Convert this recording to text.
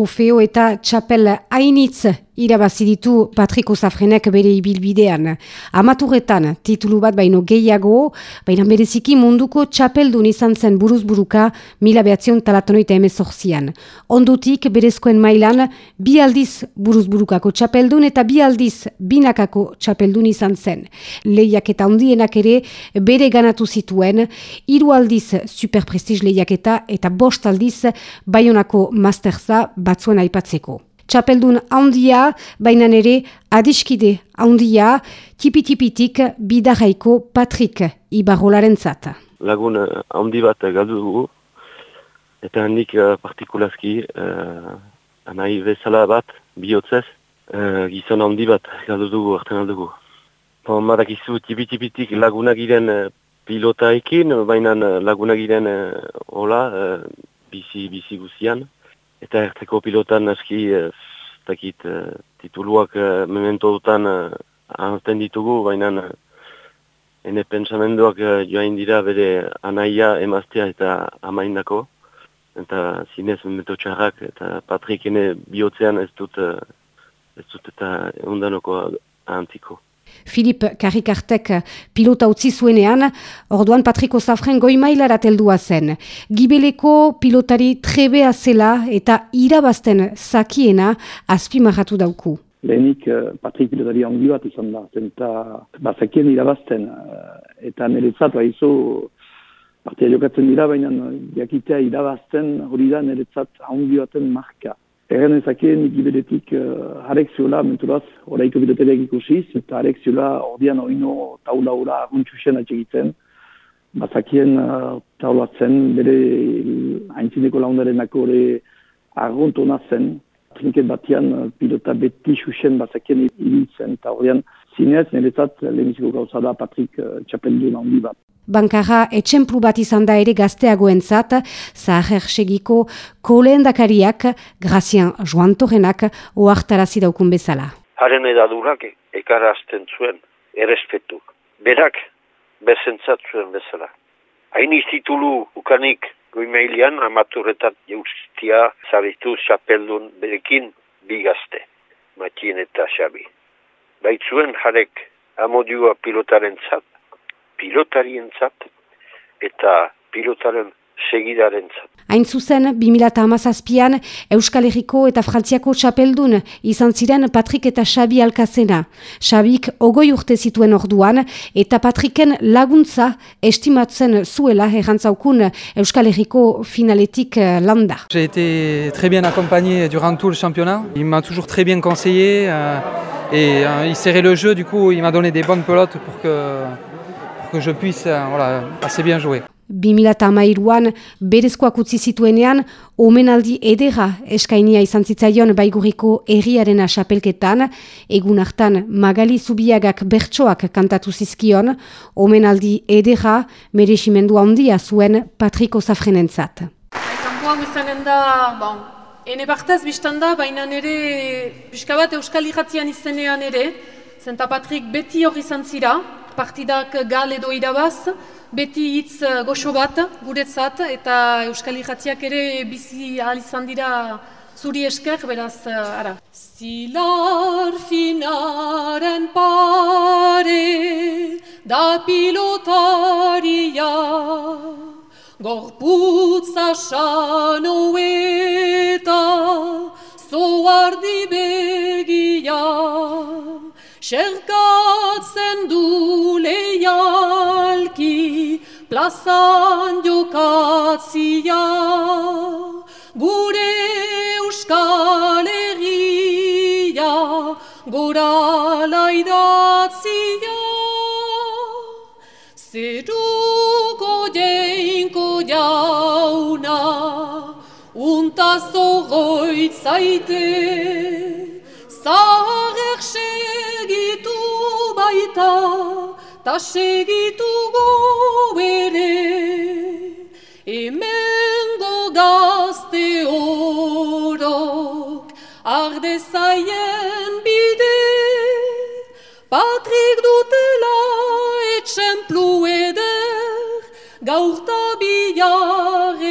trofeo eta txapel hainitz irabazi ditu Patriko Zafrenek bere ibilbidean. Amaturetan titulu bat baino gehiago, baina bereziki munduko txapeldun izan zen buruzburuka mila behatzion talatonoita emezorzian. Ondutik berezkoen mailan bi aldiz buruzburukako txapeldun eta bi aldiz binakako txapeldun izan zen. Lehiak eta ondienak ere bere ganatu zituen, hiru aldiz superprestiz lehiak eta eta bost aldiz baionako masterza batzuen aipatzeko txapeldun handia, baina ere adiskide handia, tipi-tipitik bidarraiko Patrik Ibarrolaren zata. Lagun eh, handi bat galdu dugu, eta handik uh, partikulazki, uh, anai bezala bat, bihotzez, uh, gizon handi bat galdu dugu, arten aldugu. Bon, Madakizu tipi-tipitik lagunak giren uh, pilotaekin, baina lagunak giren uh, hola, uh, bizi, bizi guzian. Eta erteko pilotan aski, dakit, uh, tituluak uh, memento dutan uh, ditugu, baina ene pensamenduak uh, joain dira bere anaia emaztea eta amaindako. Eta zinez memento txarrak eta Patrik ene bihotzean ez dut, uh, ez dut eta undanoko antiko. Filip Karikartek pilota utzi zuenean, orduan Patriko Zafren goi mailara teldua zen. Gibeleko pilotari trebea zela eta irabazten zakiena azpimarratu dauku. Lehenik uh, Patrik pilotari ongi bat izan da, eta bazakien irabazten, eta niretzat haizu partia jokatzen dira, baina jakitea irabazten hori da niretzat ongi baten marka. Egen ezakien giberetik uh, harek ziola, menturaz, oraiko bidetereak ikusiz, eta ziola ordean oino taula ura aguntxusen atxegiten. Bazakien uh, taulatzen, bere haintzineko laundaren nako hori aguntu nazen. Trinket batian uh, pilota beti xuxen bazakien ibiltzen, eta ordean zinez, niretzat, leheniziko gauza da Patrik uh, Txapeldu handi bat. Bankara etxemplu bat izan da ere gazteagoen zat, zaher segiko koleendakariak, Grazian Joan Torrenak, oartarazi daukun bezala. Haren edadurak ekarazten zuen, errespetu. Berak, bezentzat zuen bezala. Hain iztitulu ukanik goimeilian, amaturetat justia zabitu xapeldun berekin bigazte, matien eta xabi. Baitzuen jarek amodioa pilotaren zat, pilotarientzat eta pilotaren segidarentzat. Hain zuzen, 2008an Euskal Herriko eta Frantziako txapeldun izan ziren Patrik eta Xabi Alkazena. Xabik ogoi urte zituen orduan eta Patriken laguntza estimatzen zuela errantzaukun Euskal Herriko finaletik eh, landa. J'ai été très bien accompagné durant tout le championnat. Il m'a toujours très bien conseillé euh, et euh, il serrait le jeu, du coup il m'a donné des bonnes pelotes pour que que je puisse euh, voilà, assez bien jouer. 2008an berezkoak utzi zituenean, omenaldi edera eskainia izan zitzaion baiguriko erriaren asapelketan, egun hartan magali zubiagak bertsoak kantatu zizkion, omenaldi edera meresimendu handia zuen Patriko Zafrenentzat. Kampoa guzanen da, bon, ene partez biztan da, baina nire, pixka bat euskal irratian izenean ere, zenta Patrik beti hori izan zira, partidak gal edo irabaz, beti hitz eh, goxo bat guretzat eta Euskal Ijatziak ere bizi ahal izan dira zuri esker, beraz, uh, ara. Zilar finaren pare da pilotaria Gorputza xano eta zoardi begia Xerkatzen du lehialki plazan jokatzia Gure euskal egia gora laidatzia. Zeruko jeinko jauna untazo goitzaite. Zaharek baita ta segitu ere emengo gazte orok arde zaien bide Patrik dutela etxemplu eder gaurta biare